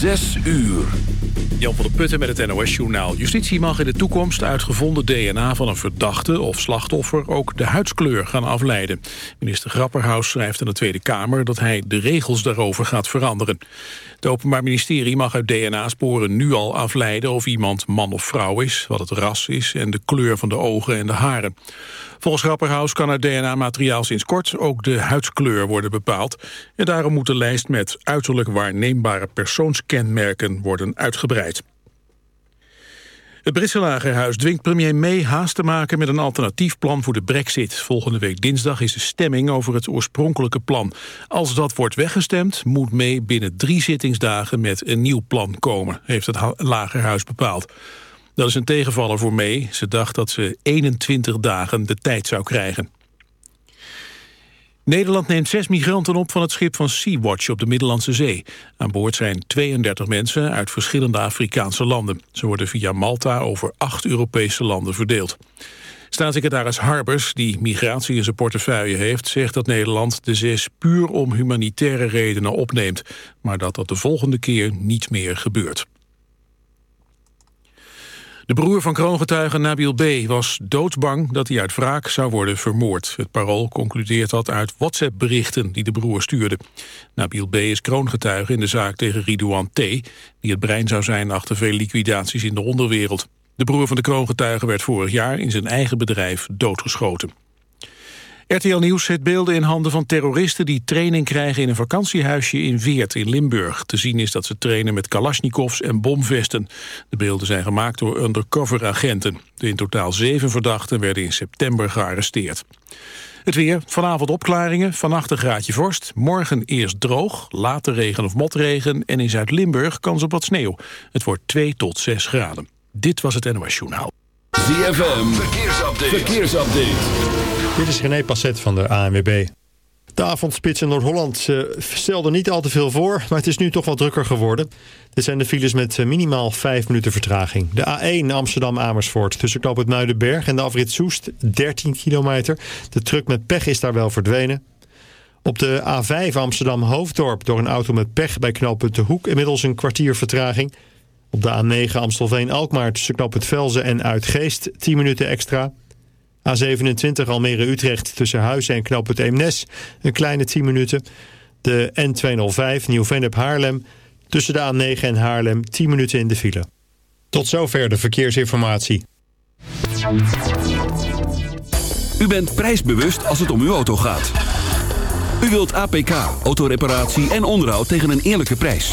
Zes uur. Jan van der Putten met het NOS-journaal. Justitie mag in de toekomst uit gevonden DNA van een verdachte of slachtoffer ook de huidskleur gaan afleiden. Minister Grapperhaus schrijft aan de Tweede Kamer dat hij de regels daarover gaat veranderen. Het Openbaar Ministerie mag uit DNA-sporen nu al afleiden of iemand man of vrouw is, wat het ras is en de kleur van de ogen en de haren. Volgens Grapperhaus kan uit DNA-materiaal sinds kort ook de huidskleur worden bepaald. En daarom moet de lijst met uiterlijk waarneembare persoonskenmerken worden uitgebreid. Het Britse lagerhuis dwingt premier May haast te maken met een alternatief plan voor de brexit. Volgende week dinsdag is de stemming over het oorspronkelijke plan. Als dat wordt weggestemd, moet May binnen drie zittingsdagen met een nieuw plan komen, heeft het lagerhuis bepaald. Dat is een tegenvaller voor May. Ze dacht dat ze 21 dagen de tijd zou krijgen. Nederland neemt zes migranten op van het schip van Sea-Watch op de Middellandse Zee. Aan boord zijn 32 mensen uit verschillende Afrikaanse landen. Ze worden via Malta over acht Europese landen verdeeld. Staatssecretaris Harbers, die migratie in zijn portefeuille heeft... zegt dat Nederland de zes puur om humanitaire redenen opneemt... maar dat dat de volgende keer niet meer gebeurt. De broer van kroongetuige Nabil B. was doodsbang dat hij uit wraak zou worden vermoord. Het parool concludeert dat uit WhatsApp-berichten die de broer stuurde. Nabil B. is kroongetuige in de zaak tegen Ridouan T., die het brein zou zijn achter veel liquidaties in de onderwereld. De broer van de kroongetuige werd vorig jaar in zijn eigen bedrijf doodgeschoten. RTL Nieuws zet beelden in handen van terroristen... die training krijgen in een vakantiehuisje in Weert in Limburg. Te zien is dat ze trainen met kalasjnikovs en bomvesten. De beelden zijn gemaakt door undercover-agenten. De in totaal zeven verdachten werden in september gearresteerd. Het weer, vanavond opklaringen, vannacht een graadje vorst. Morgen eerst droog, later regen of motregen... en in Zuid-Limburg kans op wat sneeuw. Het wordt 2 tot 6 graden. Dit was het NOS Journaal. ZFM, verkeersupdate. verkeersupdate. Dit is René Passet van de ANWB. De avondspits in Noord-Holland uh, stelde niet al te veel voor, maar het is nu toch wat drukker geworden. Dit zijn de files met eh, minimaal 5 minuten vertraging. De A1 Amsterdam-Amersfoort tussen Knoop het Muidenberg en de afrit Soest 13 kilometer. De truck met pech is daar wel verdwenen. Op de A5 Amsterdam-Hoofddorp door een auto met pech bij knooppunt De Hoek inmiddels een kwartier vertraging. Op de A9 Amstelveen-Alkmaar tussen knooppunt Velzen en Uitgeest 10 minuten extra. A27 Almere-Utrecht tussen Huizen en Knoop het Eemnes. Een kleine 10 minuten. De N205 Nieuw-Vennep Haarlem. Tussen de A9 en Haarlem 10 minuten in de file. Tot zover de verkeersinformatie. U bent prijsbewust als het om uw auto gaat. U wilt APK, autoreparatie en onderhoud tegen een eerlijke prijs.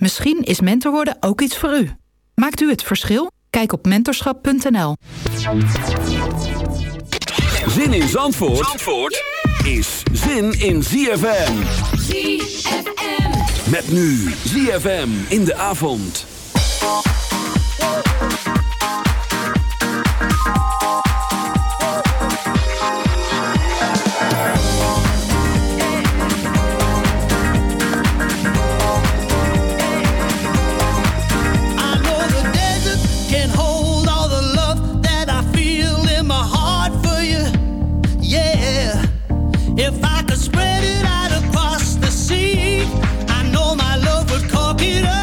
Misschien is mentor worden ook iets voor u. Maakt u het verschil? Kijk op mentorschap.nl. Zin in Zandvoort, Zandvoort is zin in ZFM. ZFM. Met nu ZFM in de avond. it up.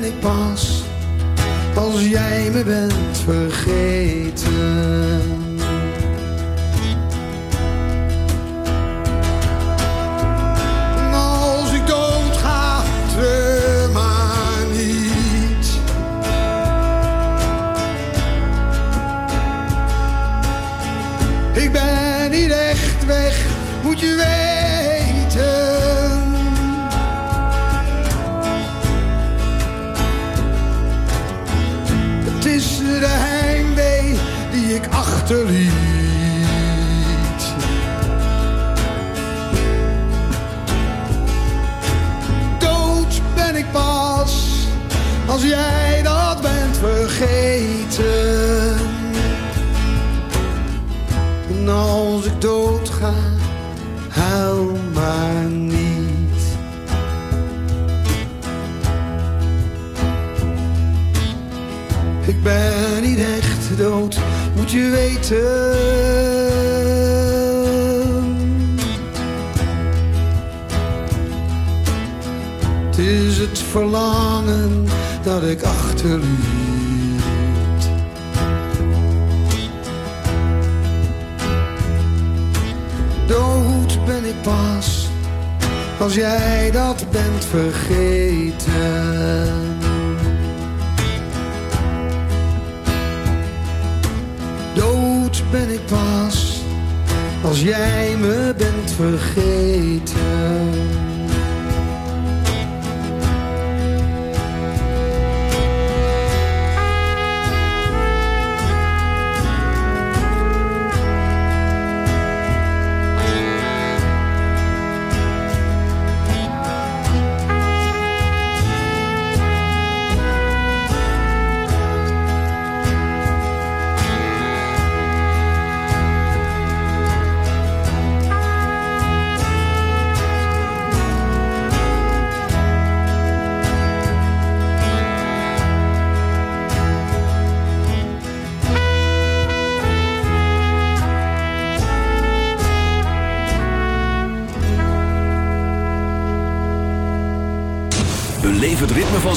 ben ik pas als jij me bent vergeten. dood, moet je weten. Het is het verlangen dat ik achterliet. Dood ben ik pas, als jij dat bent vergeten. ben ik pas als jij me bent vergeten.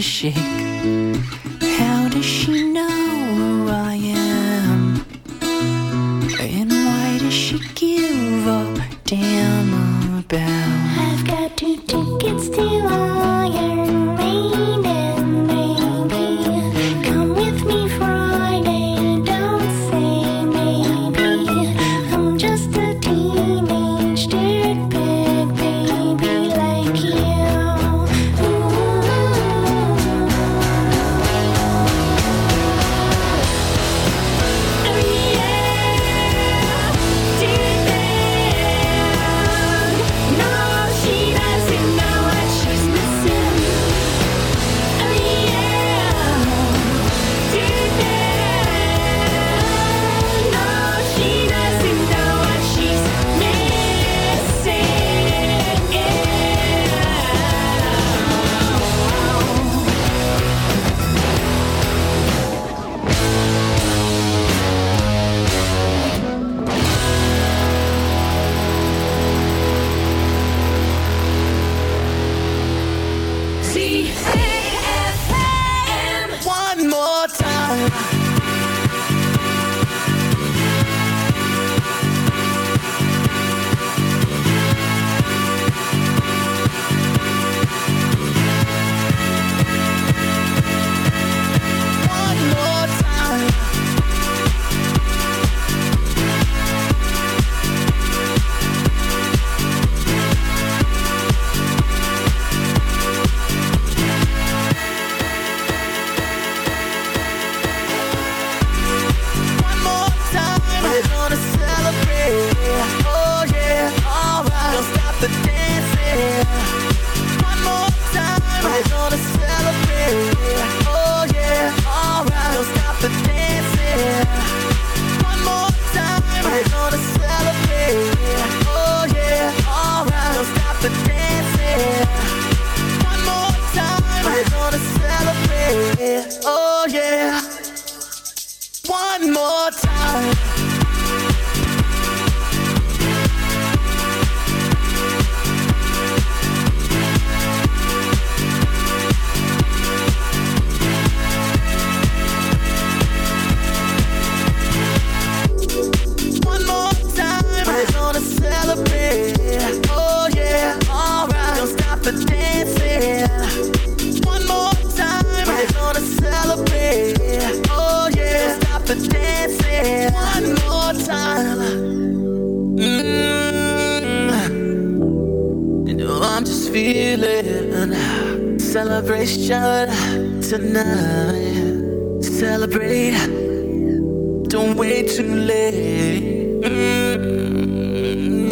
shake. celebrate. Don't wait too late. Mm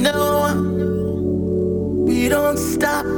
no, we don't stop.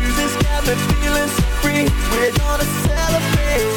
Music's got me feeling so free. We're gonna celebrate.